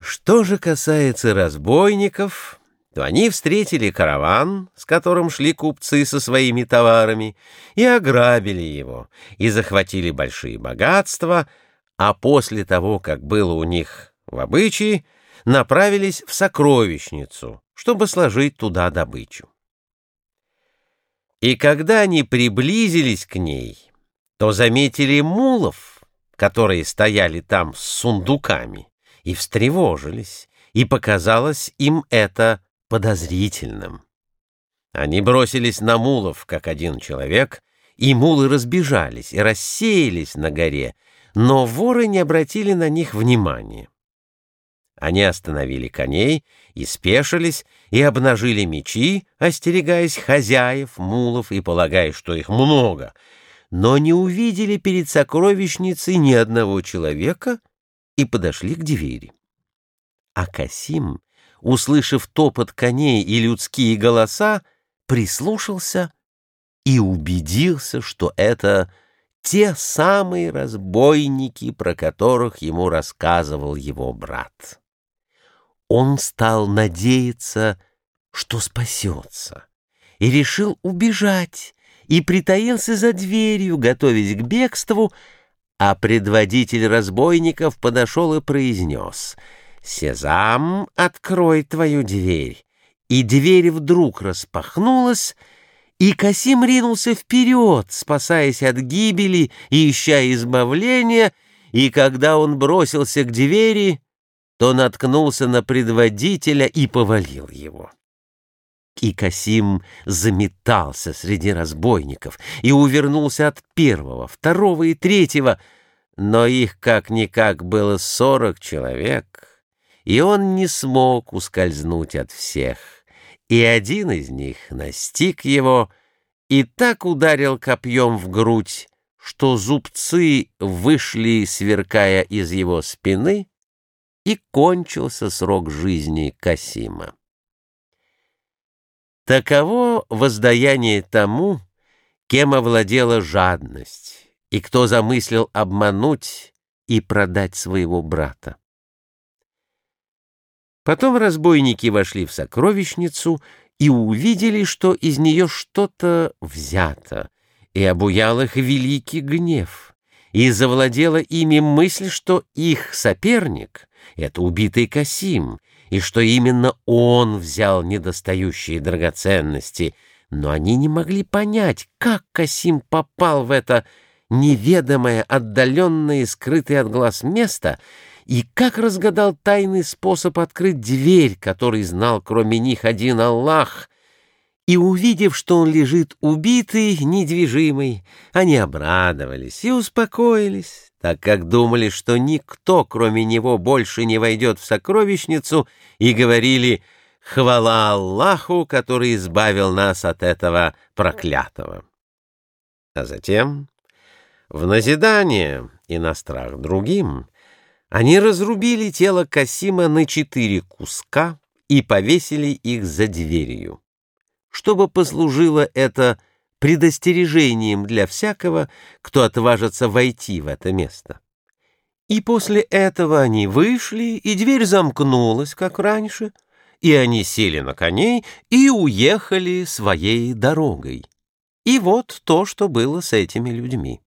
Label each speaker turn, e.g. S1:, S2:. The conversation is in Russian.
S1: Что же касается разбойников, то они встретили караван, с которым шли купцы со своими товарами, и ограбили его, и захватили большие богатства, а после того, как было у них в обычае, направились в сокровищницу, чтобы сложить туда добычу. И когда они приблизились к ней, то заметили мулов, которые стояли там с сундуками и встревожились, и показалось им это подозрительным. Они бросились на мулов, как один человек, и мулы разбежались и рассеялись на горе, но воры не обратили на них внимания. Они остановили коней и спешились, и обнажили мечи, остерегаясь хозяев, мулов и полагая, что их много, но не увидели перед сокровищницей ни одного человека, и подошли к двери. А Касим, услышав топот коней и людские голоса, прислушался и убедился, что это те самые разбойники, про которых ему рассказывал его брат. Он стал надеяться, что спасется, и решил убежать, и притаился за дверью, готовясь к бегству, а предводитель разбойников подошел и произнес «Сезам, открой твою дверь». И дверь вдруг распахнулась, и Касим ринулся вперед, спасаясь от гибели и ища избавления, и когда он бросился к двери, то наткнулся на предводителя и повалил его. И Касим заметался среди разбойников и увернулся от первого, второго и третьего, но их как-никак было сорок человек, и он не смог ускользнуть от всех, и один из них настиг его и так ударил копьем в грудь, что зубцы вышли, сверкая из его спины, и кончился срок жизни Касима. Таково воздаяние тому, кем овладела жадность, и кто замыслил обмануть и продать своего брата. Потом разбойники вошли в сокровищницу и увидели, что из нее что-то взято, и обуял их великий гнев, и завладела ими мысль, что их соперник — это убитый Касим, и что именно он взял недостающие драгоценности, но они не могли понять, как Касим попал в это неведомое, отдаленное и скрытое от глаз место, и как разгадал тайный способ открыть дверь, который знал кроме них один Аллах, и, увидев, что он лежит убитый, недвижимый, они обрадовались и успокоились, так как думали, что никто, кроме него, больше не войдет в сокровищницу, и говорили «Хвала Аллаху, который избавил нас от этого проклятого». А затем, в назидание и на страх другим, они разрубили тело Касима на четыре куска и повесили их за дверью. Чтобы послужило это предостережением для всякого, кто отважится войти в это место. И после этого они вышли, и дверь замкнулась, как раньше, и они сели на коней и уехали своей дорогой. И вот то, что было с этими людьми.